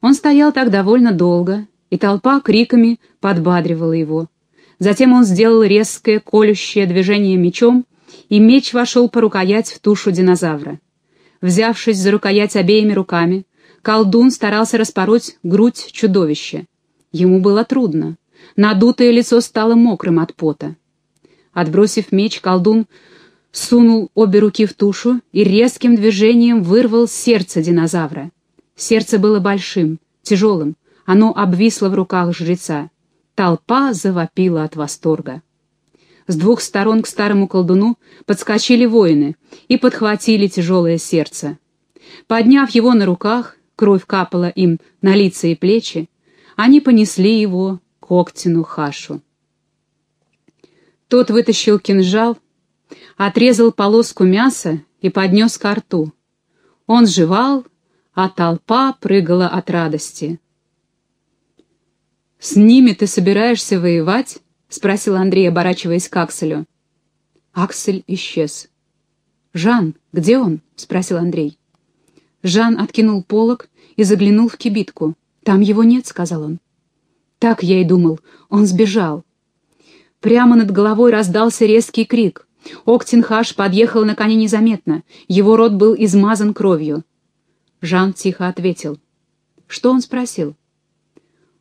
Он стоял так довольно долго, и толпа криками подбадривала его. Затем он сделал резкое, колющее движение мечом, и меч вошел по рукоять в тушу динозавра. Взявшись за рукоять обеими руками, колдун старался распороть грудь чудовища. Ему было трудно. Надутое лицо стало мокрым от пота. Отбросив меч, колдун сунул обе руки в тушу и резким движением вырвал сердце динозавра. Сердце было большим, тяжелым, оно обвисло в руках жреца. Толпа завопила от восторга. С двух сторон к старому колдуну подскочили воины и подхватили тяжелое сердце. Подняв его на руках, кровь капала им на лица и плечи, они понесли его к Октину Хашу. Тот вытащил кинжал, отрезал полоску мяса и поднес ко рту. Он жевал, а толпа прыгала от радости. «С ними ты собираешься воевать?» — спросил Андрей, оборачиваясь к Акселю. Аксель исчез. «Жан, где он?» — спросил Андрей. Жан откинул полог и заглянул в кибитку. «Там его нет», — сказал он. «Так я и думал. Он сбежал». Прямо над головой раздался резкий крик. Октинхаш подъехал на коне незаметно. Его рот был измазан кровью. Жан тихо ответил. «Что он спросил?»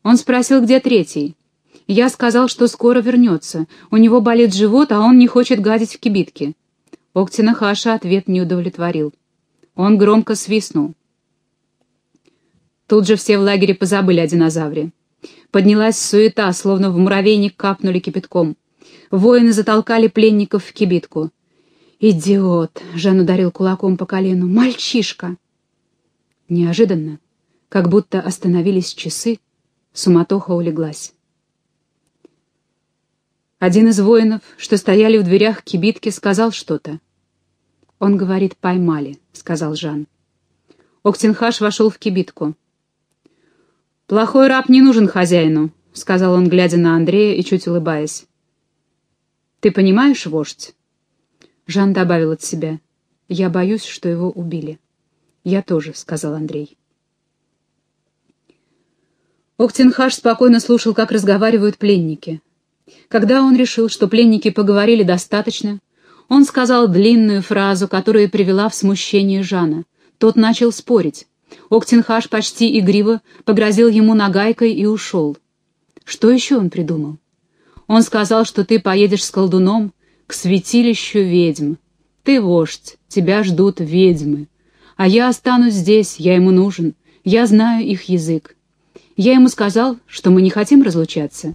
«Он спросил, где третий. Я сказал, что скоро вернется. У него болит живот, а он не хочет гадить в кибитке». Октинахаша ответ не удовлетворил. Он громко свистнул. Тут же все в лагере позабыли о динозавре. Поднялась суета, словно в муравейник капнули кипятком. Воины затолкали пленников в кибитку. «Идиот!» — Жан ударил кулаком по колену. «Мальчишка!» Неожиданно, как будто остановились часы, суматоха улеглась. Один из воинов, что стояли в дверях кибитки, сказал что-то. «Он говорит, поймали», — сказал Жан. Октенхаш вошел в кибитку. «Плохой раб не нужен хозяину», — сказал он, глядя на Андрея и чуть улыбаясь. «Ты понимаешь, вождь?» Жан добавил от себя. «Я боюсь, что его убили». «Я тоже», — сказал Андрей. Октенхаш спокойно слушал, как разговаривают пленники. Когда он решил, что пленники поговорили достаточно, он сказал длинную фразу, которая привела в смущение Жана. Тот начал спорить. Октенхаш почти игриво погрозил ему нагайкой и ушел. Что еще он придумал? Он сказал, что ты поедешь с колдуном к святилищу ведьм. Ты вождь, тебя ждут ведьмы. А я останусь здесь, я ему нужен, я знаю их язык. Я ему сказал, что мы не хотим разлучаться.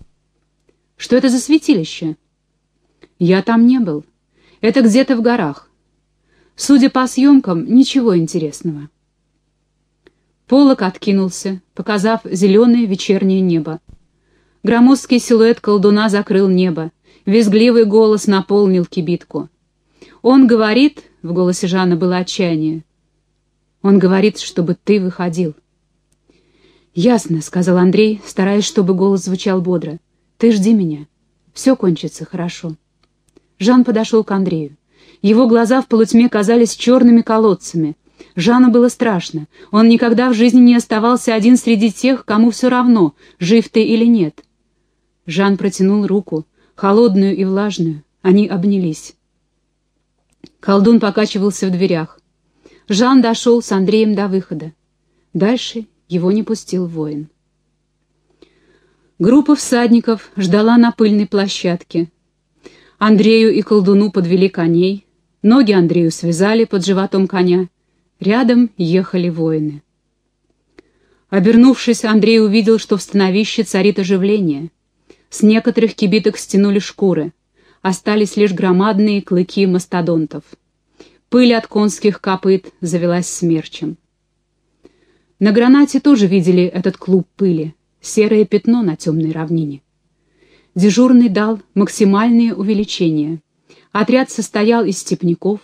Что это за святилище? Я там не был. Это где-то в горах. Судя по съемкам, ничего интересного. Полок откинулся, показав зеленое вечернее небо. Громоздкий силуэт колдуна закрыл небо. Визгливый голос наполнил кибитку. «Он говорит...» — в голосе Жана было отчаяние. «Он говорит, чтобы ты выходил». «Ясно», — сказал Андрей, стараясь, чтобы голос звучал бодро. «Ты жди меня. Все кончится хорошо». Жан подошел к Андрею. Его глаза в полутьме казались черными колодцами. Жану было страшно. Он никогда в жизни не оставался один среди тех, кому все равно, жив ты или нет. Жан протянул руку, холодную и влажную. Они обнялись. Колдун покачивался в дверях. Жан дошел с Андреем до выхода. Дальше его не пустил воин. Группа всадников ждала на пыльной площадке. Андрею и колдуну подвели коней, ноги Андрею связали под животом коня. Рядом ехали воины. Обернувшись, Андрей увидел, что в становище царит оживление. С некоторых кибиток стянули шкуры. Остались лишь громадные клыки мастодонтов. Пыль от конских копыт завелась смерчем. На гранате тоже видели этот клуб пыли, серое пятно на темной равнине. Дежурный дал максимальное увеличение. Отряд состоял из степняков.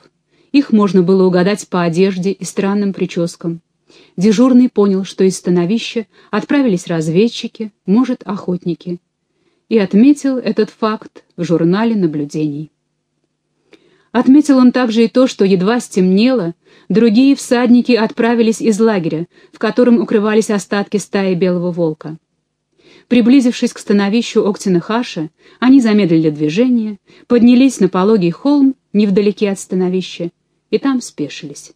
Их можно было угадать по одежде и странным прическам. Дежурный понял, что из становища отправились разведчики, может, охотники. И отметил этот факт в журнале наблюдений. Отметил он также и то, что едва стемнело, другие всадники отправились из лагеря, в котором укрывались остатки стаи белого волка. Приблизившись к становищу Октина-Хаша, они замедлили движение, поднялись на пологий холм невдалеке от становища и там спешились.